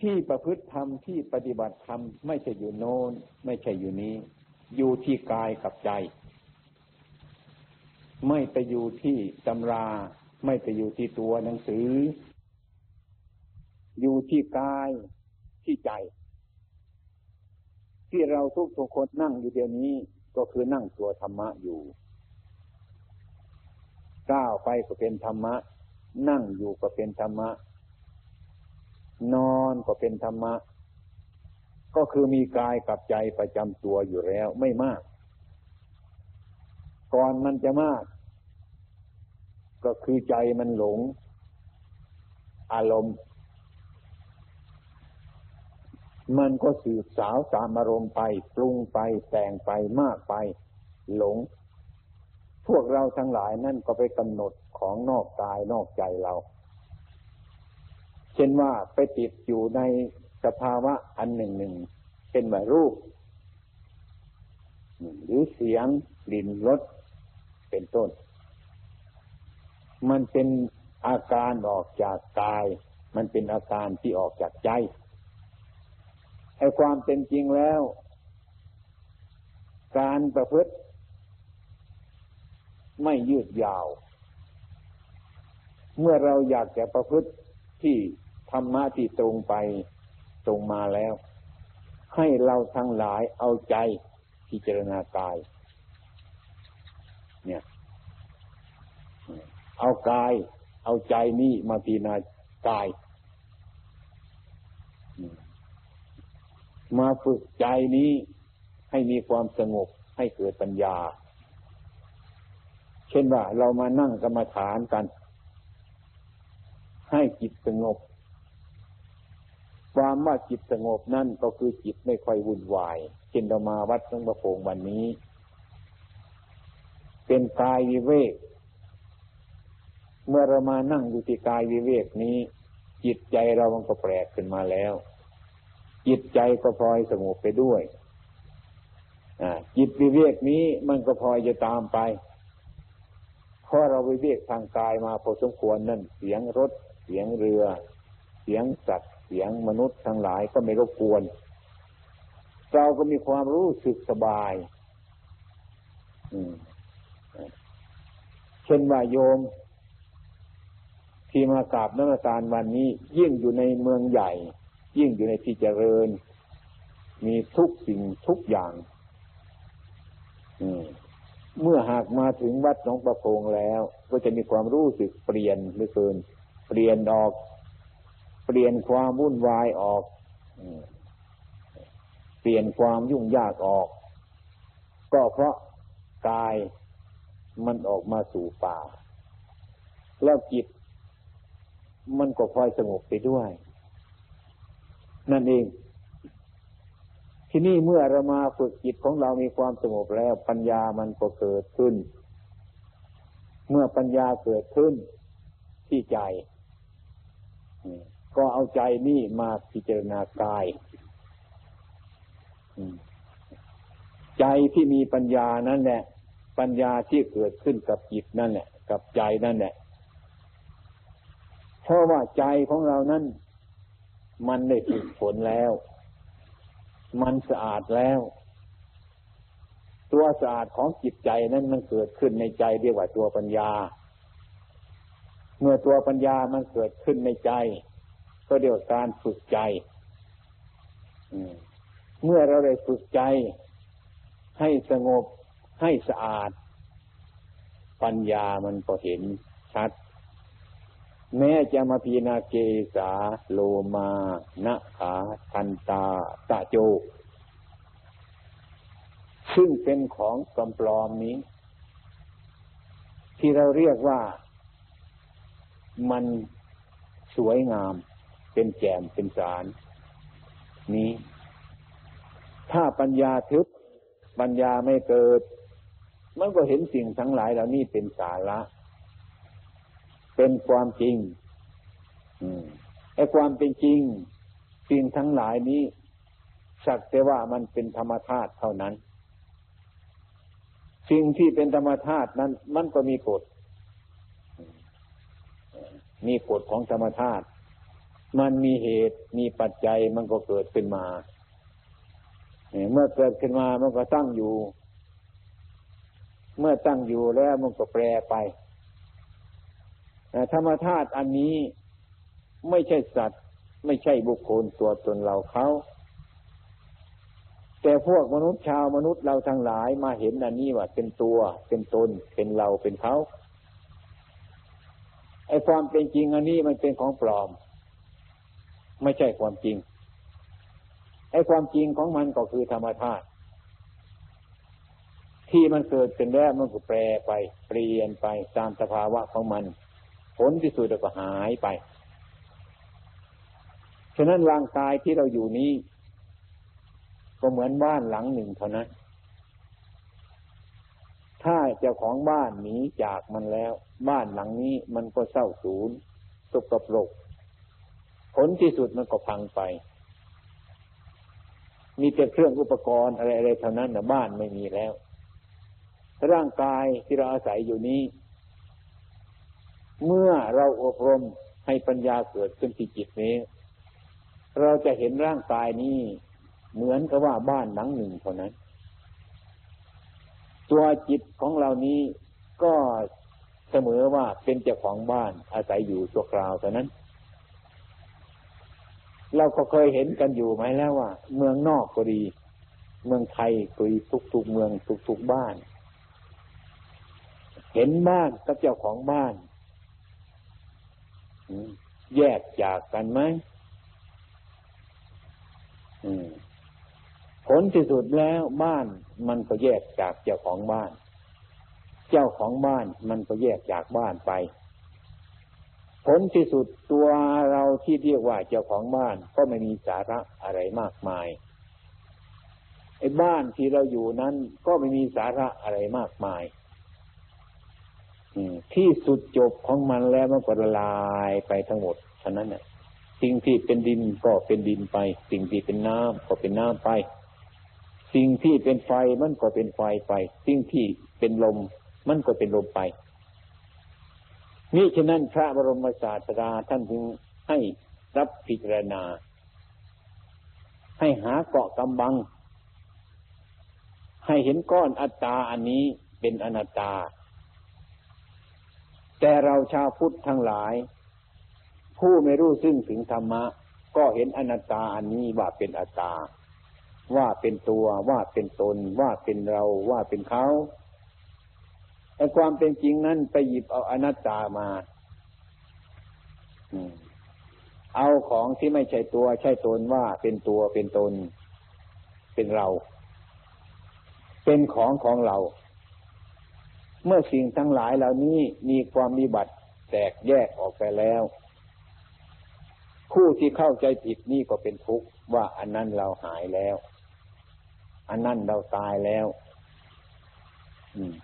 ที่ประพฤติธรรมที่ปฏิบัติธรรมไม่ใช่อยู่โน้น ไม่ใช่อยู่นี้ อยู่ที่กายกับใจ ไม่ไปอยู่ที่ตำรา ไม่ไปอยู่ที่ตัวหนังสือ อยู่ที่กายที่ใจ ที่เราทุกทุกคนนั่งอยู่เดี๋ยวนี้ก็คือนั่งตัวธรรมะอยู่ก้าวไปก็เป็นธรรมะ นั่งอยู่ก็เป็นธรรมะ นอนก็เป็นธรรมะ ก็คือมีกายกับใจประจำตัวอยู่แล้วไม่มาก ก่อนมันจะมาก ก็คือใจมันหลง อารมณ์ มันก็สืบสาวสามอารมณ์ไป ปรุงไปแต่งไปมากไป หลง พวกเราทั้งหลายนั่นก็ไปกำหนดของนอกกายนอกใจเรา เช่นว่าไปติดอยู่ในสภาวะอันหนึ่งหนึ่งเป็นแบบรูป หรือเสียงดินรสเป็นต้น มันเป็นอาการออกจากกาย มันเป็นอาการที่ออกจากใจไอ้ความเป็นจริงแล้ว การประพฤติ ไม่ยืดยาว เมื่อเราอยากจะประพฤติที่ รรมะที่ตรงไปตรงมาแล้ว ให้เราทั้งหลายเอาใจพิจารณากาย เนี่ย เอากาย เอาใจนี่มาพิจารณากาย มาฝึกใจนี้ให้มีความสงบให้เกิดปัญญา เช่นว่าเรามานั่งกรรมฐานกัน ให้จิตสงบ ความว่าจิตสงบนั่นก็คือจิตไม่ค่อยวุ่นวายเช่นเรามาวัดหลวงประโพงวันนี้ เป็นกายวิเวก เมื่อเรามานั่งอยู่ที่กายวิเวกนี้ จิตใจเรามันก็แปลกขึ้นมาแล้ว จิตใจก็พลอยสงบไปด้วยจิตวิเวกนี้มันก็พลอยจะตามไปเพราะเราไปเรียกทางกายมาพอสมควรนั่นเสียงรถ เสียงเรือ เสียงสัตว์เสียงมนุษย์ทั้งหลายก็ไม่รบกวน เราก็มีความรู้สึกสบายเช่นว่าโยม ที่มากราบนักการวันนี้ ยิ่งอยู่ในเมืองใหญ่ ยิ่งอยู่ในที่เจริญ มีทุกสิ่งทุกอย่างมเมื่อหากมาถึงวัดหนองประโพงแล้ว ก็จะมีความรู้สึกเปลี่ยนเหลือเกิน เปลี่ยนออก เปลี่ยนความวุ่นวายออกเปลี่ยนความยุ่งยากออก ก็เพราะกายมันออกมาสู่ป่า แล้วจิต มันก็คอยสงบไปด้วย นั่นเอง ที่นี่เมื่อเรามาฝึกจิตของเรามีความสงบแล้ว ปัญญามันก็เกิดขึ้น เมื่อปัญญาเกิดขึ้นที่ใจ ก็เอาใจนี่มาพิจารณากาย ใจที่มีปัญญานั่นแหละ ปัญญาที่เกิดขึ้นกับจิตนั่นแหละ กับใจนั่นแหละ เพราะว่าใจของเรานั้น มันได้ฝึกฝนแล้ว มันสะอาดแล้ว ตัวสะอาดของจิตใจนั้นมันเกิดขึ้นในใจเรียกว่าตัวปัญญา เมื่อตัวปัญญามันเกิดขึ้นในใจ ก็เรียกว่าการฝึกใจเมื่อเราได้ฝึกใจ ให้สงบให้สะอาด ปัญญามันก็เห็นชัด แม้จะมาพีนาเกสาโลมานะขาทันตาตาโจ ซึ่งเป็นของกำปลอมนี้ ที่เราเรียกว่ามันสวยงาม เป็นแจ่มเป็นสาร นี้ ถ้าปัญญาทึบปัญญาไม่เกิด มันก็เห็นสิ่งทั้งหลายเหล่านี้เป็นสาระ เป็นความจริงไอ้ความเป็นจริง สิ่งทั้งหลายนี้ สักแต่ว่ามันเป็นธรรมธาตุเท่านั้น สิ่งที่เป็นธรรมธาตุนั้น มันก็มีกฎมีกฎของธรรมธาตุ มันมีเหตุมีปัจจัยมันก็เกิดขึ้นมาเมื่อเกิดขึ้นมามันก็ตั้งอยู่ เมื่อตั้งอยู่แล้วมันก็แปรไปธรรมธาตุอันนี้ไม่ใช่สัตว์ ไม่ใช่บุคคลตัวตนเราเขาแต่พวกมนุษย์ชาวมนุษย์เราทั้งหลายมาเห็นอันนี้ว่าเป็นตัวเป็นตนเป็นเราเป็นเขาไอ้ความเป็นจริงอันนี้มันเป็นของปลอม ไม่ใช่ความจริงไอ้ความจริงของมันก็คือธรรมธาตุที่มันเกิดเป็นแล้วมันก็แปรไป เปลี่ยนไปตามสภาวะของมัน ผลที่สุดก็หายไป ฉะนั้นร่างกายที่เราอยู่นี้ ก็เหมือนบ้านหลังหนึ่งเท่านั้น ถ้าเจ้าของบ้านหนีจากมันแล้ว บ้านหลังนี้มันก็เศร้าสูญตกกระปรก ผลที่สุดมันก็พังไป มีแต่เครื่องอุปกรณ์อะไรๆเท่านั้นนะบ้านไม่มีแล้ว ร่างกายที่เราอาศัยอยู่นี้ เมื่อเราอบรมให้ปัญญาเกิดขึ้นที่จิตนี้ เราจะเห็นร่างกายนี้เหมือนกับว่าบ้านหลังหนึ่งเท่านั้น ตัวจิตของเรานี้ก็เสมอว่าเป็นเจ้าของบ้านอาศัยอยู่ตัวคราวเท่านั้น เราก็เคยเห็นกันอยู่ไหมแล้วว่า เมืองนอกก็ดี เมืองไทยก็ดีทุกๆเมืองทุกๆบ้าน เห็นบ้านกับเจ้าของบ้านแยกจากกันไหมผลที่สุดแล้วบ้านมันก็แยกจากเจ้าของบ้าน เจ้าของบ้านมันก็แยกจากบ้านไป ผลที่สุดตัวเราที่เรียกว่าเจ้าของบ้านก็ไม่มีสาระอะไรมากมายไอ้บ้านที่เราอยู่นั้นก็ไม่มีสาระอะไรมากมายที่สุดจบของมันแล้วมันก็ละลายไปทั้งหมดฉะนั้นเนี่ยสิ่งที่เป็นดินก็เป็นดินไป สิ่งที่เป็นน้ำก็เป็นน้ำไป สิ่งที่เป็นไฟมันก็เป็นไฟไป สิ่งที่เป็นลม มันก็เป็นลมไป นี่ฉะนั้นพระบรมศาสดาท่านจึงให้รับพิจารณา ให้หาเกาะกำบัง ให้เห็นก้อนอัตตาอันนี้เป็นอนัตตา แต่เราชาวพุทธทั้งหลาย ผู้ไม่รู้ซึ่งถึงธรรมะ ก็เห็นอนัตตาอันนี้ว่าเป็นอัตตา ว่าเป็นตัวว่าเป็นตน ว่าเป็นเราว่าเป็นเขา แต่ความเป็นจริงนั้นไปหยิบเอาอนัตตามาเอาของที่ไม่ใช่ตัวใช่ตนว่าเป็นตัวเป็นตน เป็นเรา เป็นของของเรา เมื่อสิ่งทั้งหลายเหล่านี้มีความมีบัตรแตกแยกออกไปแล้วผู้ที่เข้าใจผิดนี่ก็เป็นทุกข์ว่าอันนั้นเราหายแล้ว อันนั้นเราตายแล้ว อืม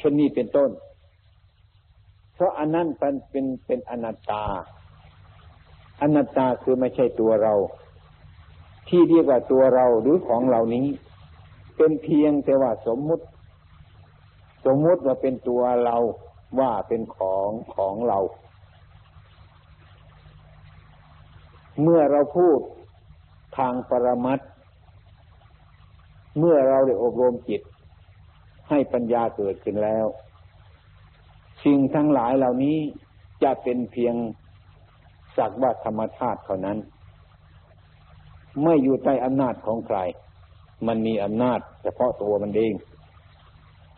เช่นนี้เป็นต้น เพราะอันนั้นเป็นเป็นเป็นอนัตตา อนัตตาคือไม่ใช่ตัวเรา ที่เรียกว่าตัวเราหรือของเหล่านี้ เป็นเพียงแต่ว่าสมมุติ สมมุติว่าเป็นตัวเราว่าเป็นของของเรา เมื่อเราพูดทางปรมัตเมื่อเราได้อบรมจิต ให้ปัญญาเกิดขึ้นแล้ว สิ่งทั้งหลายเหล่านี้จะเป็นเพียงสักว่าธรรมชาติเท่านั้น ไม่อยู่ใต้อำนาจของใคร มันมีอำนาจ เฉพาะตัวมันเอง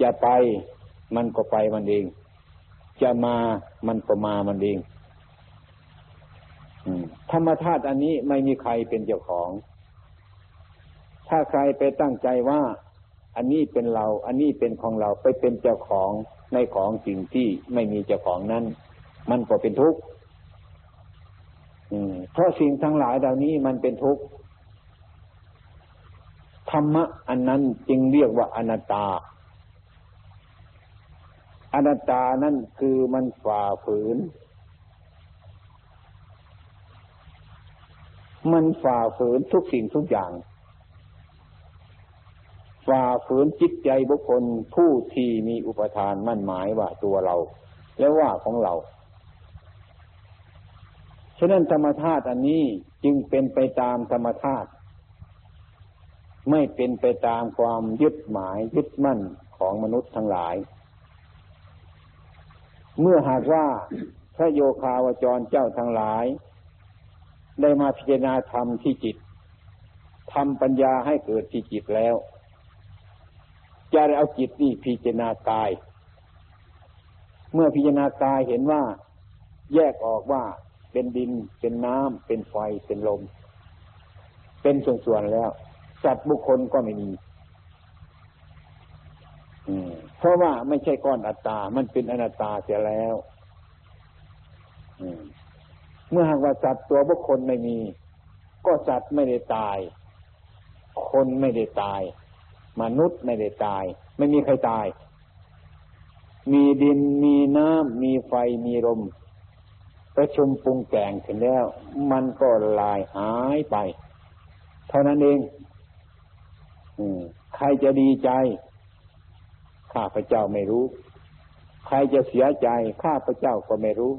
จะไปมันก็ไปมันเอง จะมามันก็มามันเองธรรมชาติอันนี้ไม่มีใครเป็นเจ้าของ ถ้าใครไปตั้งใจว่า อันนี้เป็นเรา อันนี้เป็นของเราไปเป็นเจ้าของในของสิ่งที่ไม่มีเจ้าของนั้น มันก็เป็นทุกข์เพราะสิ่งทั้งหลายเหล่านี้มันเป็นทุกข์ธรรมะอันนั้นจึงเรียกว่าอนัตตา อนัตตานั่นคือมันฝ่าฝืน มันฝ่าฝืนทุกสิ่งทุกอย่าง ฝ่าฝืนจิตใจบุคคลผู้ที่มีอุปทานมั่นหมายว่าตัวเรา และว่าของเรา ฉะนั้นธรรมธาตุอันนี้จึงเป็นไปตามธรรมธาตุไม่เป็นไปตามความยึดหมายยึดมั่นของมนุษย์ทั้งหลาย เมื่อหากว่าพระโยคาวจรเจ้าทั้งหลาย ได้มาพิจารณาธรรมที่จิตทำปัญญาให้เกิดที่จิตแล้ว จะได้เอาจิตนี่พิจารณากาย เมื่อพิจารณากายเห็นว่าแยกออกว่าเป็นดินเป็นน้ำเป็นไฟเป็นลม เป็นส่วนๆแล้ว สัตว์บุคคลก็ไม่มีเพราะว่าไม่ใช่ก้อนอัตตา มันเป็นอนัตตาเสียแล้วเมื่อหากว่าสัตว์ตัวบุคคลไม่มี ก็สัตว์ไม่ได้ตาย คนไม่ได้ตาย มนุษย์ไม่ได้ตาย ไม่มีใครตาย มีดินมีน้ำมีไฟมีลมประชุมปรุงแต่งถึงแล้ว มันก็ลายหายไป เท่านั้นเองใครจะดีใจ ข้าพเจ้าไม่รู้ ใครจะเสียใจ ข้าพเจ้าก็ไม่รู้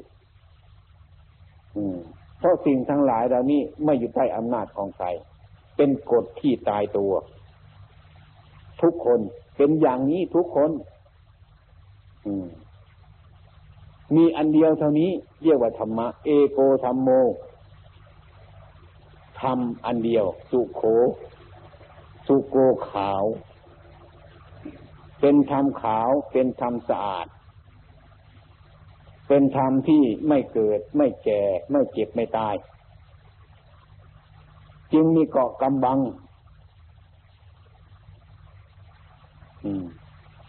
เพราะสิ่งทั้งหลายเหล่านี้ไม่อยู่ใต้อำนาจของใคร เป็นกฎที่ตายตัว ทุกคนเป็นอย่างนี้ทุกคนมีอันเดียวเท่านี้ เรียกว่าธรรมะ เอโกธรรมโมธรรมอันเดียว สุโข สุโกขาว เป็นธรรมขาว เป็นธรรมสะอาด เป็นธรรมที่ไม่เกิด ไม่แก่ ไม่เจ็บไม่ตาย จึงมีเกาะกำบัง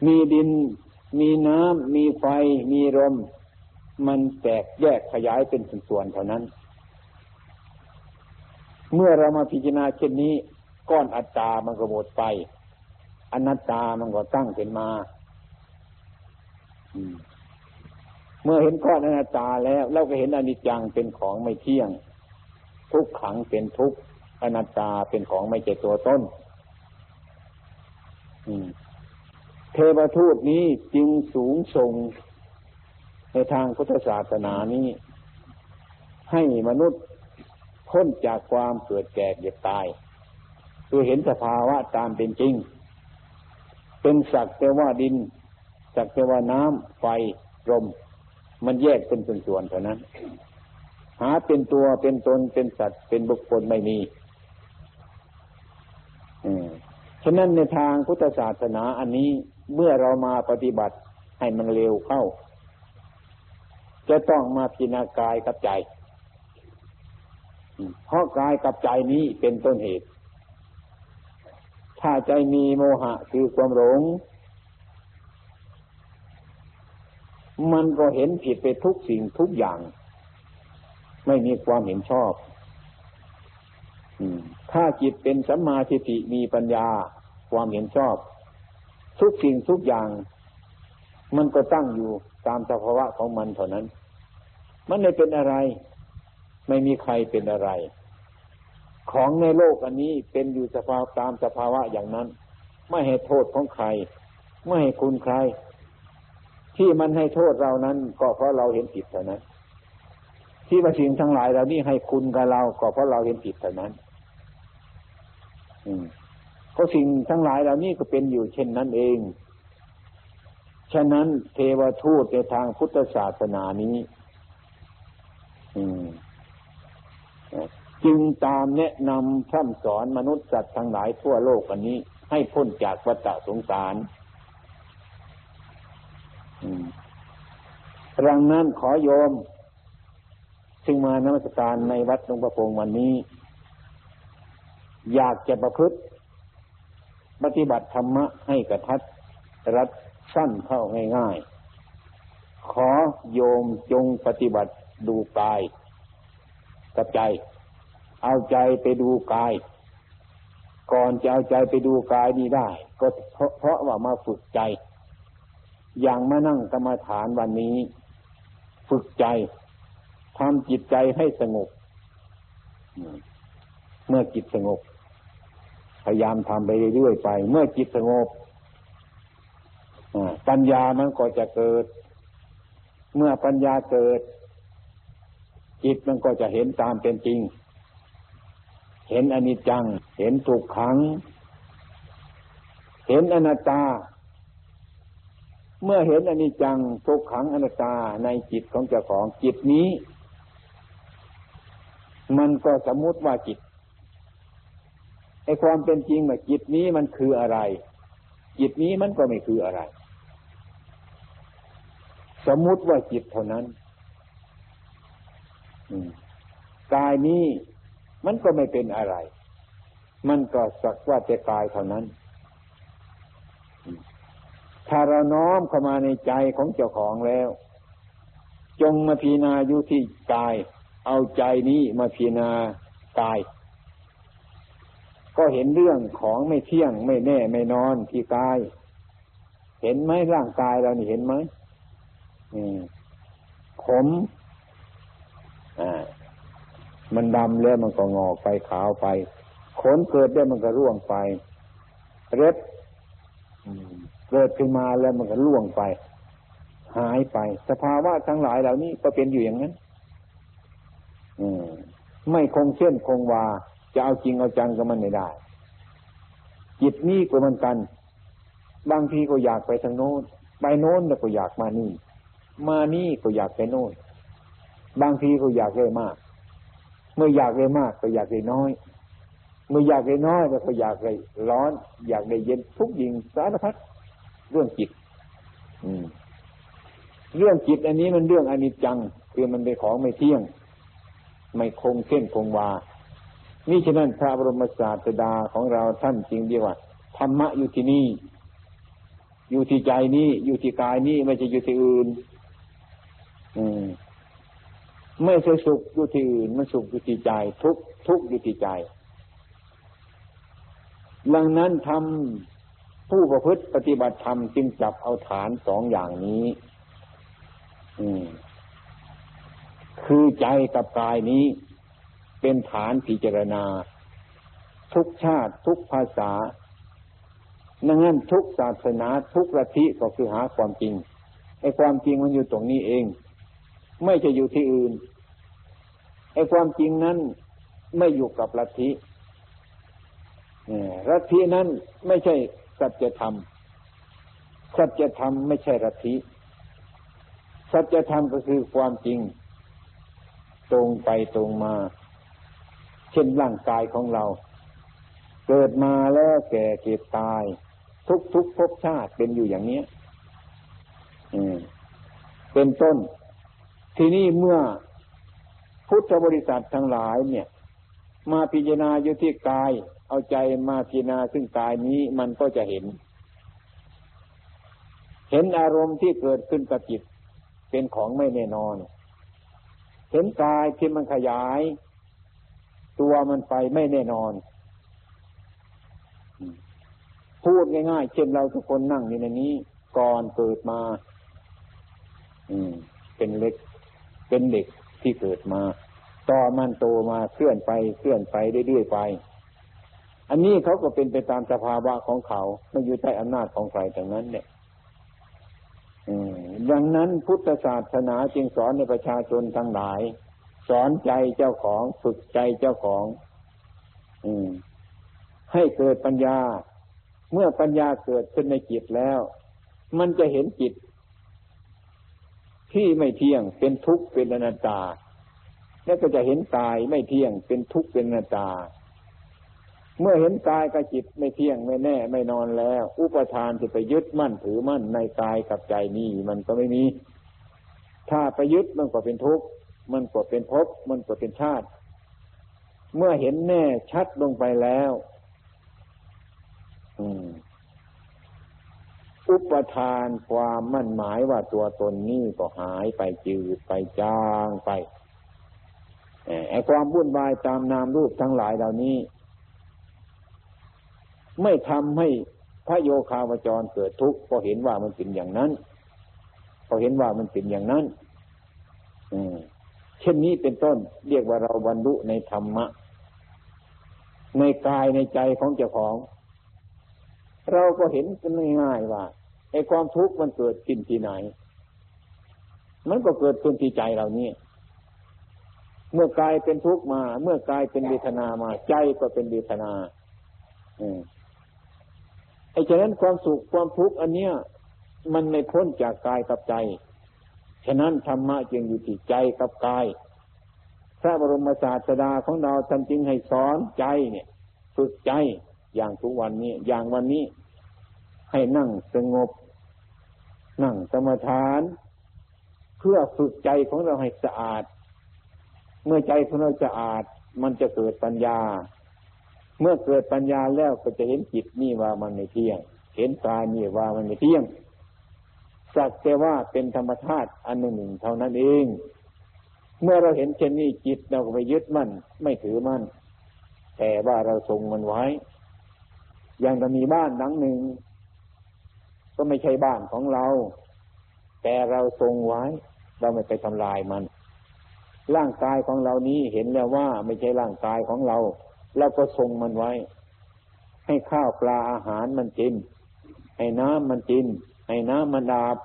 มีดิน มีน้ำ มีไฟ มีลม มันแตกแยกขยายเป็นส่วนๆเท่านั้น เมื่อเรามาพิจารณาเช่นนี้ ก้อนอัตตามันก็หมดไป อนัตตามันก็ตั้งขึ้นมาเมื่อเห็นก้อนอนัตตาแล้ว เราก็เห็นอนิจจังเป็นของไม่เที่ยง ทุกขังเป็นทุกอนัตตาเป็นของไม่เจตัวต้น เทวทูตนี้จึงสูงส่งในทางพุทธศาสนานี้ ให้มนุษย์พ้นจากความเกิดแก่เจ็บตาย คือเห็นสภาวะตามเป็นจริง เป็นสักแต่ว่าดิน สักแต่ว่าน้ำไฟลมมันแยกเป็นส่วนๆเท่านั้น หาเป็นตัวเป็นตนเป็นสัตว์เป็นบุคคลไม่มีฉะนั้นในทางพุทธศาสนาอันนี้ เมื่อเรามาปฏิบัติให้มันเร็วเข้า จะต้องมาพิจารณากายกับใจ เพราะกายกับใจนี้เป็นต้นเหตุ ถ้าใจมีโมหะคือความหลง มันก็เห็นผิดไปทุกสิ่งทุกอย่าง ไม่มีความเห็นชอบ ถ้าจิตเป็นสัมมาทิฏฐิมีปัญญาความเห็นชอบ ทุกสิ่งทุกอย่าง มันก็ตั้งอยู่ตามสภาวะของมันเท่านั้น มันไม่เป็นอะไร ไม่มีใครเป็นอะไร ของในโลกอันนี้เป็นอยู่สภาวตามสภาวะอย่างนั้น ไม่ให้โทษของใคร ไม่ให้คุณใคร ที่มันให้โทษเรานั้น ก็เพราะเราเห็นผิดเท่านั้น ที่มาสิ่งทั้งหลายเรานี่ให้คุณกับเรา ก็เพราะเราเห็นผิดเท่านั้น อืม เพราะสิ่งทั้งหลายเหล่านี้ก็เป็นอยู่เช่นนั้นเอง ฉะนั้นเทวทูตในทางพุทธศาสนานี้ อืมจึงตามแนะนำท่ำสอนมนุษย์สัตว์ทั้งหลายทั่วโลกอันนี้ ให้พ้นจากวัฏสงสารรังนั้นขอโยม ซึ่งมานมัสการในวัดหลวงประพงวันนี้ อยากจะประพฤติ ปฏิบัติธรรมะให้กระทัดรัดสั้นเข้าง่ายๆ ขอโยมจงปฏิบัติดูกายกับใจ เอาใจไปดูกาย ก่อนจะเอาใจไปดูกายนี้ได้ ก็เพราะเพราะว่ามาฝึกใจ อย่างมานั่งกรรมฐานวันนี้ ฝึกใจทำจิตใจให้สงบเมื่อจิตสงบ พยายามทำไปเรื่อยๆไป เมื่อจิตสงบปัญญามันก็จะเกิด เมื่อปัญญาเกิด จิตมันก็จะเห็นตามเป็นจริง เห็นอนิจจัง เห็นทุกขัง เห็นอนัตตา เมื่อเห็นอนิจจังทุกขังอนัตตาในจิตของเจ้าของจิตนี้ มันก็สมมติว่าจิต ไอความเป็นจริงว่าจิตนี้มันคืออะไร จิตนี้มันก็ไม่คืออะไร สมมุติว่าจิตเท่านั้นกายนี้มันก็ไม่เป็นอะไร มันก็สักว่าแต่กายเท่านั้น ถ้าเราน้อมเข้ามาในใจของเจ้าของแล้ว จงมาพีนาอยู่ที่กาย เอาใจนี้มาพีนากาย ก็เห็นเรื่องของไม่เที่ยงไม่แน่ไม่นอนที่กาย เห็นไหมร่างกายเรานี่เห็นไหมผมอ่ามันดำแล้วมันก็งอกไปขาวไป ขนเกิดได้มันก็ร่วงไป เร็บเกิดขึ้นมาแล้วมันก็ร่วงไป หายไป สภาวะทั้งหลายเหล่านี้ก็เป็นอยู่อย่างนั้นไม่คงเส้นคงวา จะเอาจริงเอาจังกับมันไม่ได้ จิตนี้ก็เหมือนกัน บางทีก็อยากไปทางโน้น ไปโน้นแล้วก็อยากมานี่ มานี่ก็อยากไปโน้น บางทีก็อยากได้มาก เมื่ออยากได้มากก็อยากได้น้อย เมื่ออยากได้น้อยก็อยากได้ร้อน อยากได้เย็นทุกยิงสารพัดเรื่องจิต อืมเรื่องจิตอันนี้มันเรื่องอนิจจัง คือมันเป็นของไม่เที่ยง ไม่คงเส้นคงวา นี่ฉะนั้นพระบรมศาสดาของเราท่านจริงเดียวว่าธรรมะอยู่ที่นี่ อยู่ที่ใจนี้ อยู่ที่กายนี้ไม่ใช่อยู่ที่อื่น อืมไม่ใช่สุขอยู่ที่อื่น มันสุขอยู่ที่ใจ ทุกทุกอยู่ที่ใจ ดังนั้นทำผู้ประพฤติปฏิบัติธรรมจึงจับเอาฐานสองอย่างนี้ อืม คือใจกับกายนี้ เป็นฐานพิจารณา ทุกชาติทุกภาษาดังนั้นทุกศาสนาทุกระทิก็คือหาความจริงไอ้ความจริงมันอยู่ตรงนี้เอง ไม่จะอยู่ที่อื่นไอ้ความจริงนั้นไม่อยู่กับลัทธิลัทธินั้นไม่ใช่สัจธรรม สัจธรรมไม่ใช่ลัทธิ สัจธรรมก็คือความจริง ตรงไปตรงมา เช่นร่างกายของเรา เกิดมาแล้วแก่เก็บตาย ทุกทุกภพชาติเป็นอยู่อย่างนี้เป็นต้น ทีนี้เมื่อพุทธบริษัททั้งหลายเนี่ย มาพิจารณาอยู่ที่กาย เอาใจมาพิจารณาซึ่งกายนี้มันก็จะเห็น เห็นอารมณ์ที่เกิดขึ้นกับจิตเป็นของไม่แน่นอน เห็นกายที่มันขยาย ตัวมันไปไม่แน่นอน พูดง่ายๆ เช่นเราทุกคนนั่งอยู่ในนี้ ก่อนเกิดมา อืม เป็นเล็ก เป็นเด็กที่เกิดมา ต่อมันโตมาเคลื่อนไปเคลื่อนไปเรื่อยๆไป อันนี้เขาก็เป็นไปตามสภาวะของเขาไม่อยู่ใต้อำนาจของใครแต่นั้นเนี่ยดังนั้นพุทธศาสนาจึงสอนในประชาชนทั้งหลาย สอนใจเจ้าของฝึกใจเจ้าของ อืม ให้เกิดปัญญา เมื่อปัญญาเกิดขึ้นในจิตแล้ว มันจะเห็นจิต ที่ไม่เที่ยงเป็นทุกข์เป็นอนัตตา แล้วก็จะเห็นกายไม่เที่ยงเป็นทุกข์เป็นอนัตตา เมื่อเห็นกายกับจิตไม่เที่ยงไม่แน่ ไม่นอนแล้ว อุปทานที่ไปยึดมั่นถือมั่นในกายกับใจนี้มันก็ไม่มีถ้าไปยึดมันก็เป็นทุกข์มันก็ เป็นภพมันก็เป็นชาติ เมื่อเห็นแน่ชัดลงไปแล้วอุปทานความมั่นหมายว่าตัวตนนี้ก็หายไปจืดไปจางไปไอ้ความวุ่นวายตามนามรูปทั้งหลายเหล่านี้ ไม่ทำให้พระโยคาวจรเกิดทุกข์เพราะเห็นว่ามันเป็นอย่างนั้นพอเห็นว่ามันเป็นอย่างนั้นเช่นนี้เป็นต้น เรียกว่าเราบรรลุในธรรมะ ในกายในใจของเจ้าของ เราก็เห็นกันง่ายๆว่าไอ้ความทุกข์มันเกิดขึ้นที่ไหน มันก็เกิดขึ้นที่ใจเรานี่เมื่อกายเป็นทุกข์มา เมื่อกายเป็นเวทนามา ใจก็เป็นเวทนาไอ้ฉะนั้นความสุขความทุกข์อันเนี้ย มันไม่พ้นจากกายกับใจ ฉะนั้นธรรมะจึงอยู่ที่ใจกับกาย พระบรมศาสดาของเราท่านจึงให้สอนใจเนี่ยฝึกใจอย่างทุกวันนี้ อย่างวันนี้ให้นั่งสงบ นั่งสมาทาน เพื่อฝึกใจของเราให้สะอาด เมื่อใจของเราสะอาด มันจะเกิดปัญญา เมื่อเกิดปัญญาแล้วก็จะเห็นจิตนี่ว่ามันไม่เที่ยง เห็นกายนี่ว่ามันไม่เที่ยง สักแต่ว่าเป็นธรรมชาติอันหนึ่งเท่านั้นเอง เมื่อเราเห็นเช่นนี้จิตเราก็ไปยึดมั่นไม่ถือมั่น แต่ว่าเราทรงมันไว้ อย่างเรามีบ้านหลังหนึ่ง ก็ไม่ใช่บ้านของเรา แต่เราทรงไว้ เราไม่ไปทำลายมัน ร่างกายของเรานี้เห็นแล้วว่าไม่ใช่ร่างกายของเรา เราก็ทรงมันไว้ ให้ข้าวปลาอาหารมันกิน ให้น้ำมันกิน ให้น้ำมันอาบ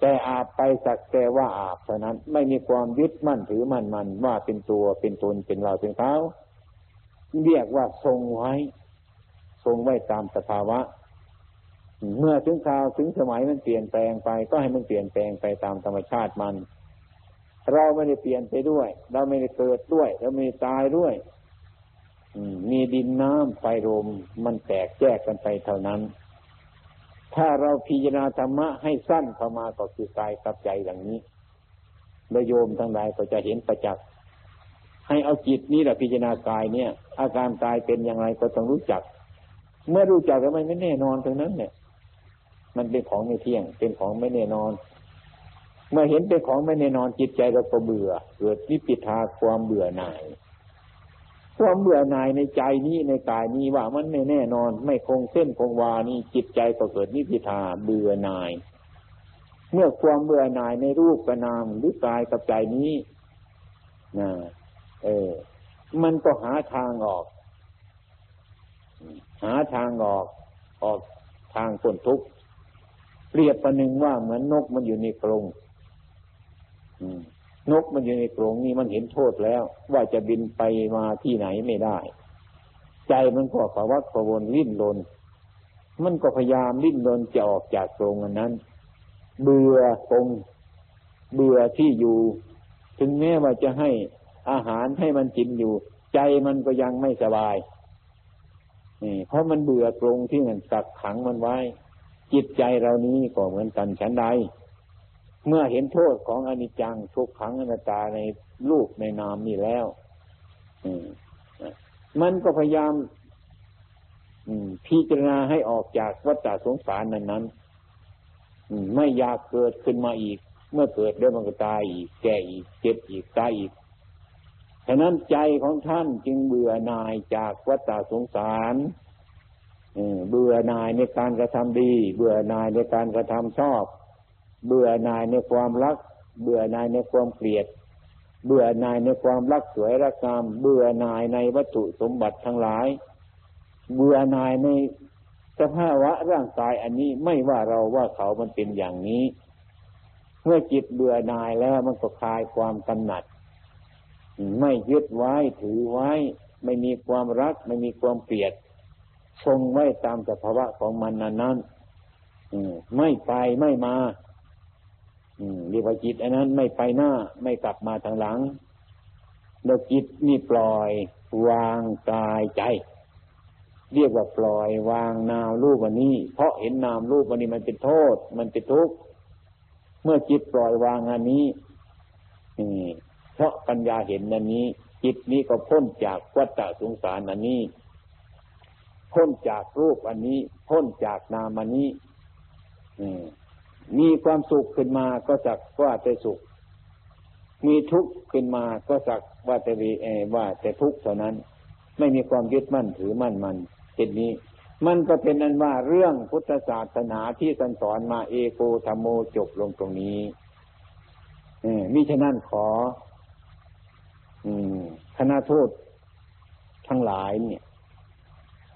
แต่อาบไปสักแต่ว่าอาบเท่านั้นไม่มีความยึดมั่นถือมั่นมันว่าเป็นตัวเป็นตนเป็นเราเป็นเขาเรียกว่าทรงไว้ ทรงไว้ตามสภาวะ เมื่อถึงคราวถึงสมัยมันเปลี่ยนแปลงไป ก็ให้มันเปลี่ยนแปลงไปตามธรรมชาติมัน เราไม่ได้เปลี่ยนไปด้วย เราไม่ได้เกิดด้วย เราไม่ได้ตายด้วยมีดินน้ำไฟลมมันแตกแยกกันไปเท่านั้น ถ้าเราพิจารณาธรรมะให้สั้นเข้ามาก็คือกายกับใจอย่างนี้โยมทั้งหลายก็จะเห็นประจักษ์ให้เอาจิตนี้แหละพิจารณากายเนี่ย อาการกายเป็นอย่างไรก็ต้องรู้จัก เมื่อรู้จักแล้วมันไม่แน่นอนตรงนั้นเนี่ย มันเป็นของไม่เที่ยง เป็นของไม่แน่นอน เมื่อเห็นเป็นของไม่แน่นอนจิตใจเราก็เบื่อ เกิดนิพพิทาความเบื่อหน่าย ความเบื่อหน่ายในใจนี้ในกายนี้ว่ามันไม่แน่นอน ไม่คงเส้นคงวานี่จิตใจก็เกิดนิพิทาเบื่อหน่าย เมื่อความเบื่อหน่ายในรูปกระนามหรือกายกับใจนี้นะเออ มันก็หาทางออก หาทางออกออกทางพ้นทุกข์เปรียบประหนึ่งว่าเหมือนนกมันอยู่ในกรงอืม นกมันอยู่ในกรงนี้มันเห็นโทษแล้ว ว่าจะบินไปมาที่ไหนไม่ได้ ใจมันก็ภาวะประวนลิ้นลนมันก็พยายามลิ้นลนจะออกจากกรงอันนั้น เบื่อกรงเบื่อที่อยู่ ถึงแม้ว่าจะให้อาหารให้มันกินอยู่ ใจมันก็ยังไม่สบายนี่เพราะมันเบื่อกรงที่มันกักขังมันไว้ จิตใจเรานี้ก็เหมือนกันฉันใด เมื่อเห็นโทษของอนิจจังทุกขังอนัตตาในรูปในนามนี่แล้วมันก็พยายามพิจารณาให้ออกจากวัฏสงสารนั้นนั้นไม่อยากเกิดขึ้นมาอีก เมื่อเกิดแล้วมันก็ตายอีก แก่อีกเจ็บอีกตายอีกฉะนั้นใจของท่านจึงเบื่อหน่ายจากวัฏสงสารเบื่อหน่ายในการกระทำดี เบื่อหน่ายในการกระทำชอบ เบื่อหน่ายในความรัก เบื่อหน่ายในความเกลียด เบื่อหน่ายในความรักสวยรักงาม เบื่อหน่ายในวัตถุสมบัติทั้งหลาย เบื่อหน่ายในสภาวะร่างกายอันนี้ไม่ว่าเราว่าเขามันเป็นอย่างนี้ เมื่อจิตเบื่อหน่ายแล้วมันก็คลายความกำหนัด ไม่ยึดไว้ถือไว้ ไม่มีความรัก ไม่มีความเกลียดทรงไว้ตามสภาวะของมันนั้นนั้นไม่ไปไม่มา เรียกว่าจิตอันนั้นไม่ไปหน้าไม่กลับมาทางหลังแล้วจิตนี่ปล่อยวางกายใจ เรียกว่าปล่อยวางนามรูปวันนี้ เพราะเห็นนามรูปวันนี้มันเป็นโทษ มันเป็นทุกข์เมื่อจิตปล่อยวางอันนี้เพราะปัญญาเห็นอันนี้ จิตนี้ก็พ้นจากวัฏสงสารอันนี้ พ้นจากรูปอันนี้ พ้นจากนามอันนี้ อืม มีความสุขขึ้นมาก็สักว่าแต่สุข มีทุกข์ขึ้นมาก็สักว่าแต่วีเอว่าแต่ทุกข์เท่านั้น ไม่มีความยึดมั่นถือมั่นมันเช่นนี้ มันก็เป็นอันว่าเรื่องพุทธศาสนาที่สันสอนมาเอโกธรรมโมจบลงตรงนี้เอมิฉะนั้นขออืมคณะโทษทั้งหลายเนี่ย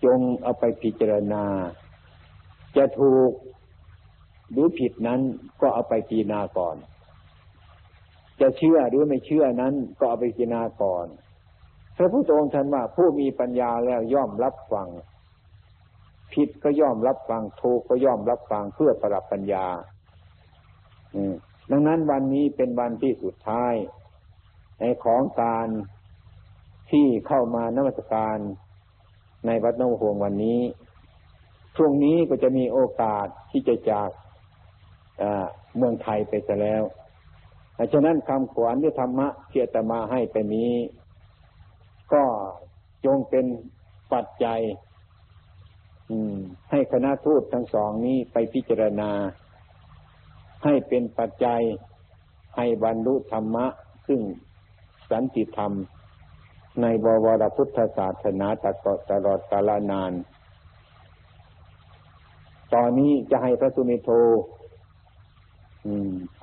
จงเอาไปพิจารณา จะถูก หรือผิดนั้นก็เอาไปพิจารณาก่อน จะเชื่อหรือไม่เชื่อนั้นก็เอาไปพิจารณาก่อนพระพุทธองค์ท่านว่าผู้มีปัญญาแล้วย่อมรับฟัง ผิดก็ย่อมรับฟังถูกก็ย่อมรับฟังเพื่อปรับปัญญาดังนั้นวันนี้เป็นวันที่สุดท้าย ในของการที่เข้ามานมัสการในวัดนวหงวันนี้ ช่วงนี้ก็จะมีโอกาสที่จะจาก เมืองไทยไปซะแล้วฉะนั้นคำขวัญที่ธรรมะเทียตมาให้ไปนี้ ก็จงเป็นปัจจัยให้คณะทูตทั้งสองนี้ไปพิจารณา ให้เป็นปัจจัยให้บรรลุธรรมะ ซึ่งสันติธรรม ในบวรพุทธศาสนาตลอดกาลนาน ตอนนี้จะให้พระสุนิโธ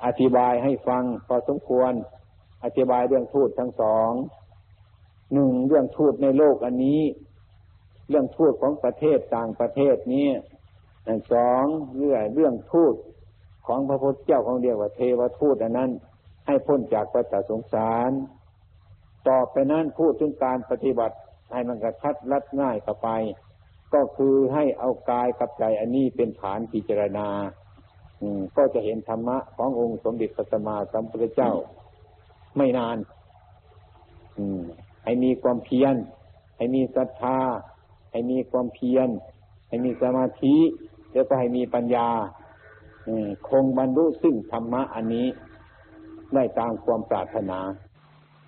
อธิบายให้ฟังพอสมควร อธิบายเรื่องทูตทั้งสองหนึ่งเรื่องทูตในโลกอันนี้ เรื่องทูตของประเทศต่างประเทศนี้สองเรื่องเรื่องทูตของพระพุทธเจ้าของเดียวว่าเทวทูตอันนั้น ให้พ้นจากประสงสาร ต่อไปนั้นพูดถึงการปฏิบัติให้มันกระชัดรัดง่ายเข้าไป ก็คือให้เอากายกับใจอันนี้เป็นฐานพิจารณา ก็จะเห็นธรรมะขององค์สมเด็จพระสัมมาสัมพุทธเจ้า ไม่นาน อืม ให้มีความเพียร ให้มีศรัทธา ให้มีความเพียร ให้มีสมาธิ แล้วก็ให้มีปัญญาคงบรรลุซึ่งธรรมะอันนี้ ได้ตามความปรารถนา